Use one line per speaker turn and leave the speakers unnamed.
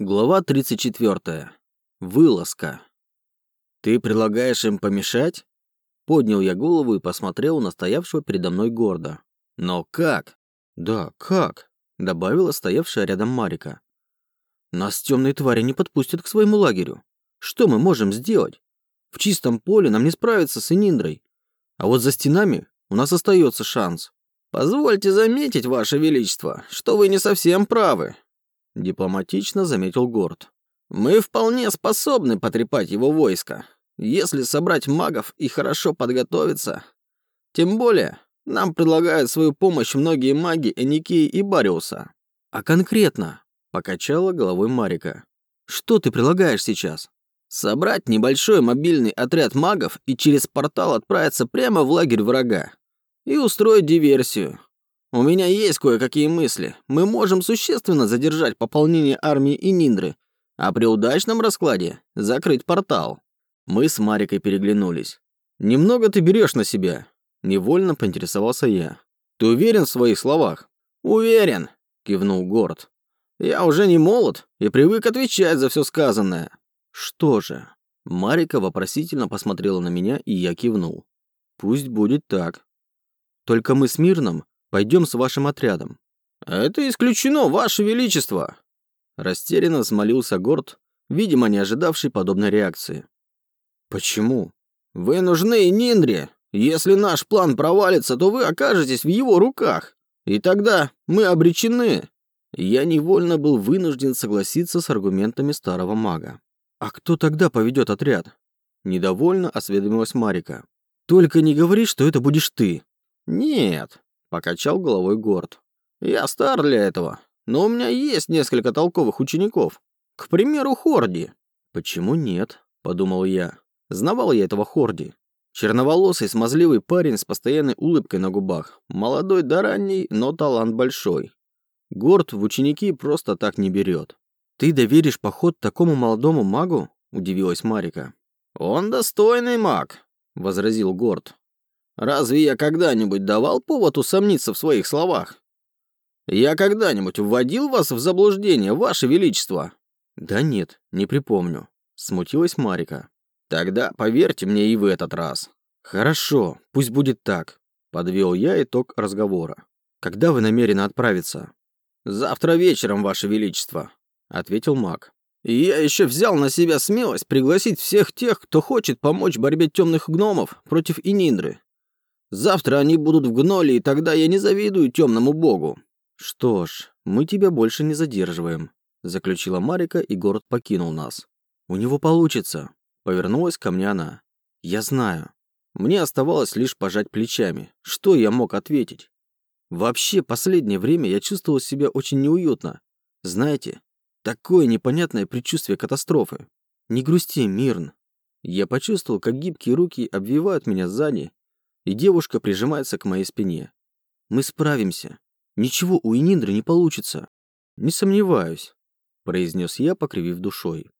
Глава 34. Вылазка. «Ты предлагаешь им помешать?» Поднял я голову и посмотрел на стоявшего передо мной гордо. «Но как?» «Да, как?» Добавила стоявшая рядом Марика. «Нас темные твари не подпустят к своему лагерю. Что мы можем сделать? В чистом поле нам не справиться с Ининдрой. А вот за стенами у нас остается шанс».
«Позвольте заметить, Ваше Величество, что вы не совсем правы»,
дипломатично заметил Горд.
Мы вполне способны потрепать его войско, если собрать магов и хорошо подготовиться. Тем более, нам предлагают свою помощь многие маги Эникии и Бариуса.
А конкретно, покачала головой Марика. Что ты предлагаешь сейчас?
Собрать небольшой мобильный отряд магов и через портал отправиться прямо в лагерь врага. И устроить диверсию. У меня есть кое-какие мысли. Мы можем существенно задержать пополнение армии и Ниндры, а при удачном раскладе закрыть портал.
Мы с Марикой переглянулись. «Немного ты берешь на себя», — невольно поинтересовался я. «Ты уверен в своих словах?»
«Уверен», — кивнул Горд. «Я уже не молод и привык отвечать за все сказанное».
«Что же?» Марика вопросительно посмотрела на меня, и я кивнул. «Пусть будет так. Только мы с Мирном Пойдем с вашим отрядом».
«Это исключено, ваше величество!»
Растерянно взмолился Горд, видимо, не ожидавший подобной реакции.
«Почему?» «Вы нужны Ниндре. Если наш план провалится, то вы окажетесь в его руках. И тогда мы обречены».
Я невольно был вынужден согласиться с аргументами старого мага. «А кто тогда поведет отряд?» Недовольно осведомилась Марика. «Только не говори, что это будешь ты».
«Нет, Покачал головой Горд. «Я стар для этого, но у меня есть несколько толковых учеников. К примеру, Хорди».
«Почему нет?» – подумал я. Знавал я этого Хорди. Черноволосый, смазливый парень с постоянной улыбкой на губах. Молодой да ранний, но талант большой. Горд в ученики просто так не берет. «Ты доверишь поход такому молодому магу?» – удивилась Марика.
«Он достойный маг», – возразил Горд. Разве я когда-нибудь давал повод усомниться в своих словах? Я когда-нибудь вводил вас в заблуждение, ваше величество?
Да нет, не припомню. Смутилась Марика.
Тогда поверьте мне и в этот раз.
Хорошо, пусть будет так. Подвел я итог разговора. Когда вы намерены отправиться?
Завтра вечером, ваше величество, ответил маг. И я еще взял на себя смелость пригласить всех тех, кто хочет помочь борьбе темных гномов против Ининдры. Завтра они будут в гноле, и тогда я не завидую темному богу».
«Что ж, мы тебя больше не задерживаем», — заключила Марика, и город покинул нас. «У него получится», — повернулась ко мне она. «Я знаю». Мне оставалось лишь пожать плечами. Что я мог ответить? Вообще, последнее время я чувствовал себя очень неуютно. Знаете, такое непонятное предчувствие катастрофы. Не грусти, Мирн. Я почувствовал, как гибкие руки обвивают меня сзади и девушка прижимается к моей спине. Мы справимся. Ничего у Ининдры не получится. Не сомневаюсь, произнес я, покривив душой.